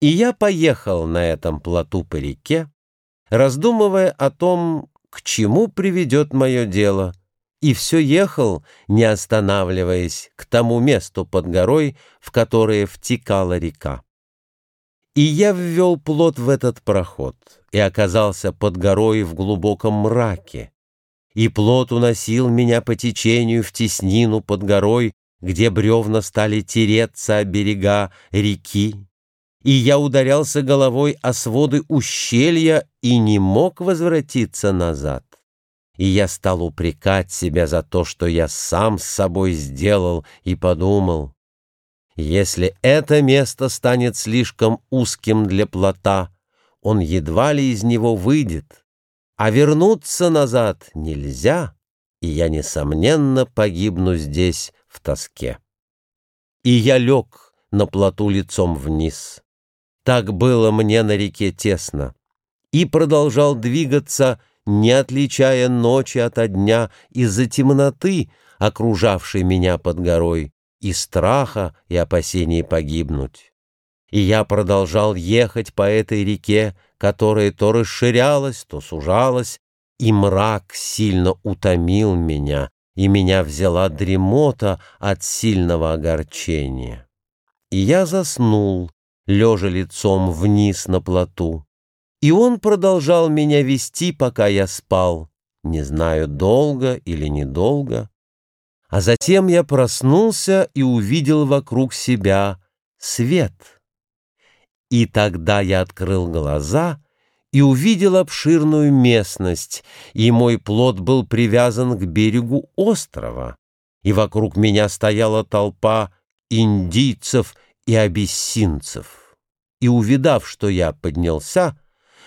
И я поехал на этом плоту по реке, раздумывая о том, к чему приведет мое дело, и все ехал, не останавливаясь, к тому месту под горой, в которое втекала река. И я ввел плот в этот проход и оказался под горой в глубоком мраке. И плот уносил меня по течению в теснину под горой, где бревна стали тереться о берега реки и я ударялся головой о своды ущелья и не мог возвратиться назад. И я стал упрекать себя за то, что я сам с собой сделал, и подумал, если это место станет слишком узким для плота, он едва ли из него выйдет, а вернуться назад нельзя, и я, несомненно, погибну здесь в тоске. И я лег на плоту лицом вниз. Так было мне на реке тесно. И продолжал двигаться, не отличая ночи ото дня из-за темноты, окружавшей меня под горой, и страха и опасений погибнуть. И я продолжал ехать по этой реке, которая то расширялась, то сужалась, и мрак сильно утомил меня, и меня взяла дремота от сильного огорчения. И я заснул, лежа лицом вниз на плоту. И он продолжал меня вести, пока я спал, не знаю, долго или недолго. А затем я проснулся и увидел вокруг себя свет. И тогда я открыл глаза и увидел обширную местность, и мой плод был привязан к берегу острова, и вокруг меня стояла толпа индийцев и абиссинцев. И, увидав, что я поднялся,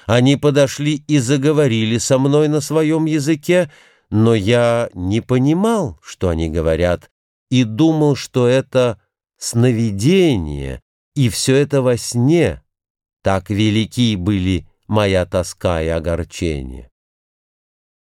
они подошли и заговорили со мной на своем языке, но я не понимал, что они говорят, и думал, что это сновидение, и все это во сне. Так велики были моя тоска и огорчение.